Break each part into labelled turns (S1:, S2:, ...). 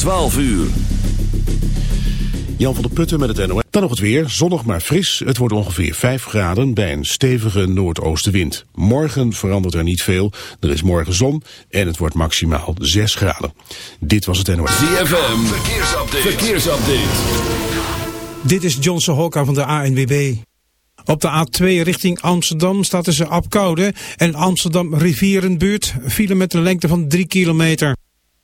S1: 12 uur.
S2: Jan van der Putten met het NOS. Dan nog het weer, zonnig maar fris. Het wordt ongeveer 5 graden bij een stevige noordoostenwind. Morgen verandert er niet veel. Er is morgen zon en het wordt maximaal 6 graden. Dit was het NOS.
S1: ZFM, verkeersupdate. verkeersupdate.
S3: Dit is Johnson Hokka van de ANWB. Op de A2 richting Amsterdam staat tussen Apkoude en Amsterdam Rivierenbuurt file met een lengte van 3 kilometer.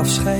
S4: Afscheid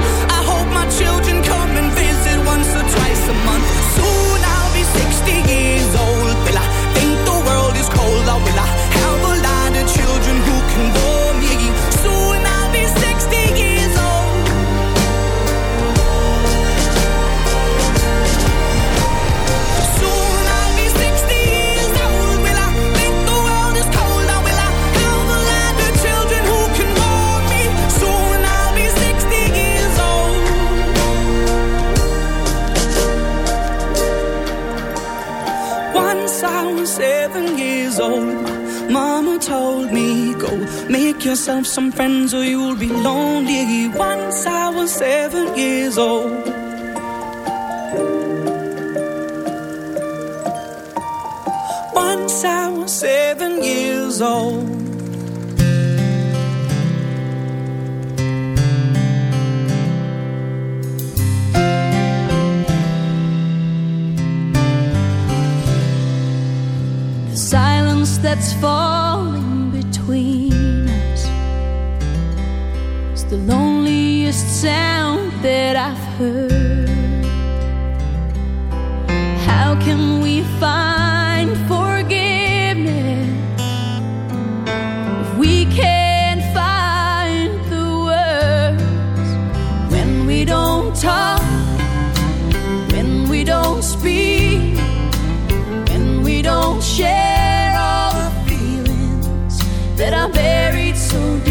S5: Make yourself some friends or you'll be lonely. Once I was seven years old. Once I was seven years old.
S6: The silence that's falling sound that I've heard. How can we find forgiveness if we can't find the words when we don't talk, when we don't speak? when we don't share all the feelings that are buried so deep.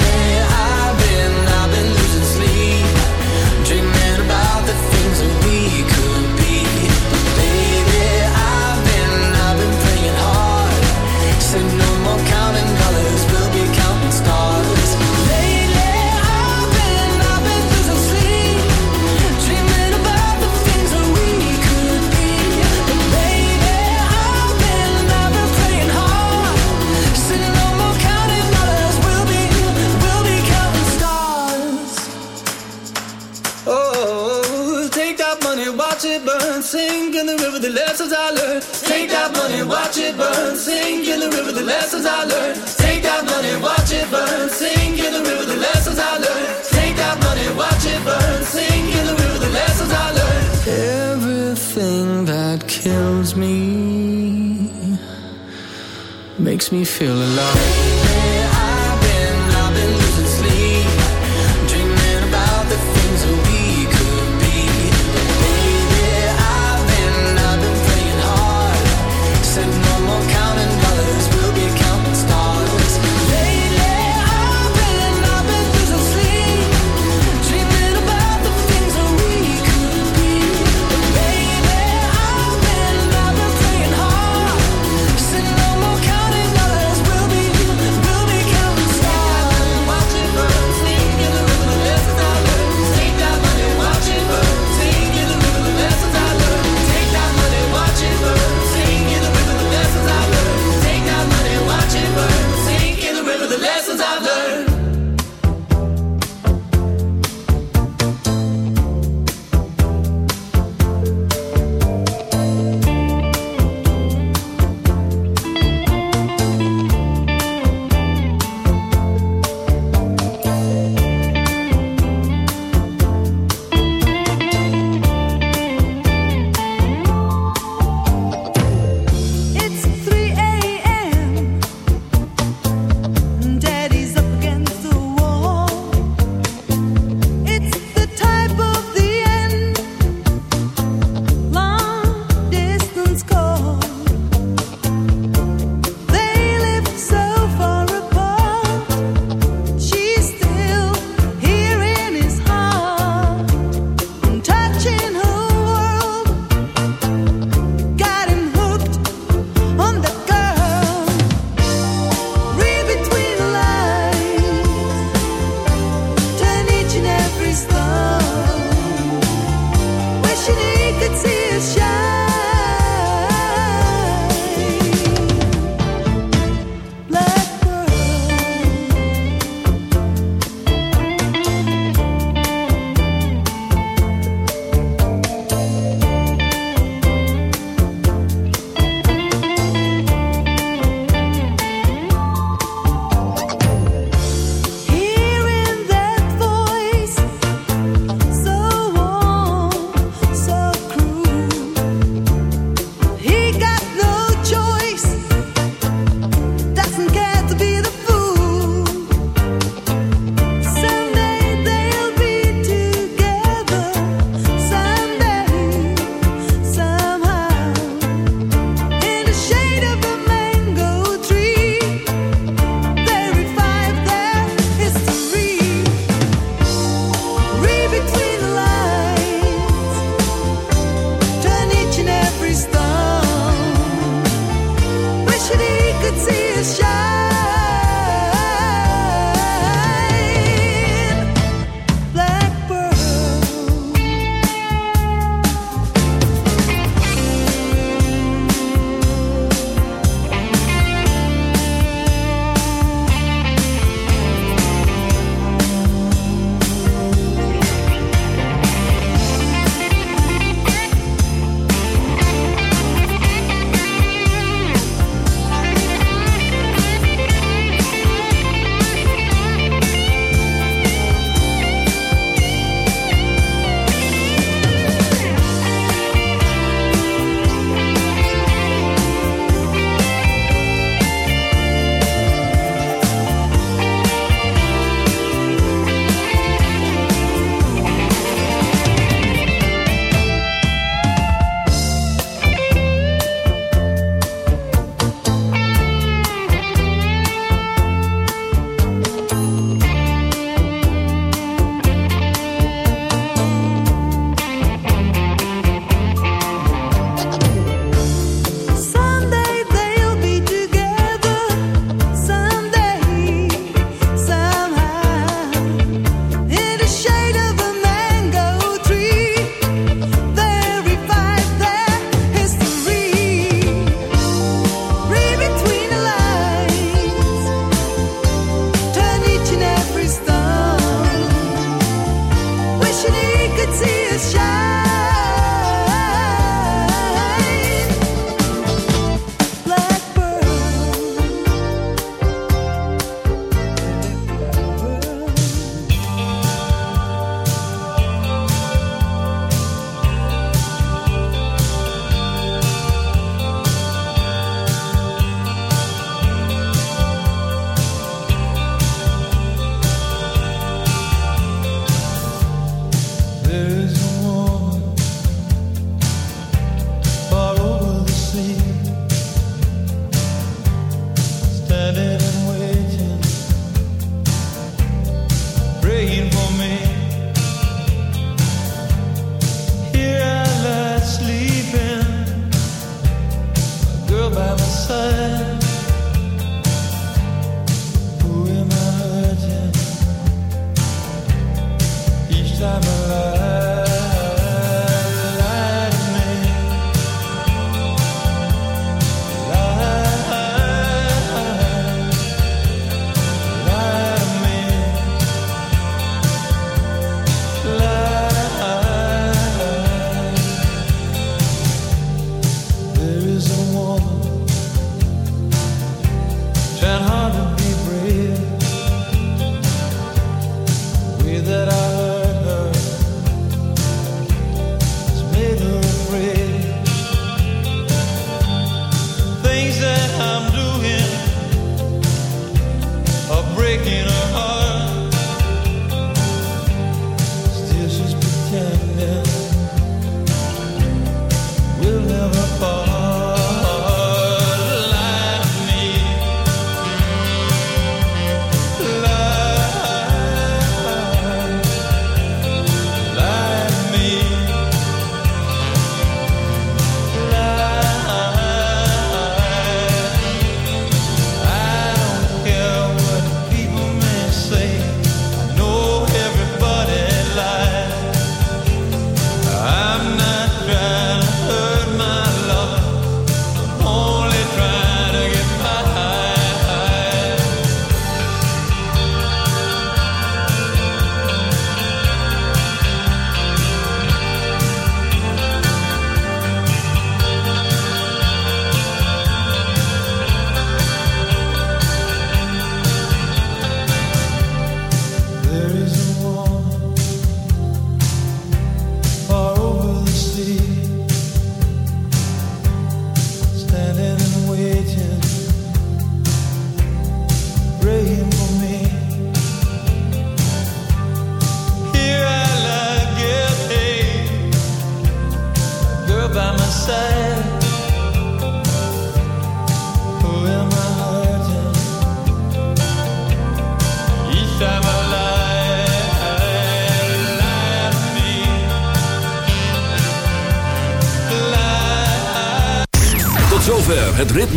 S4: me feel alive.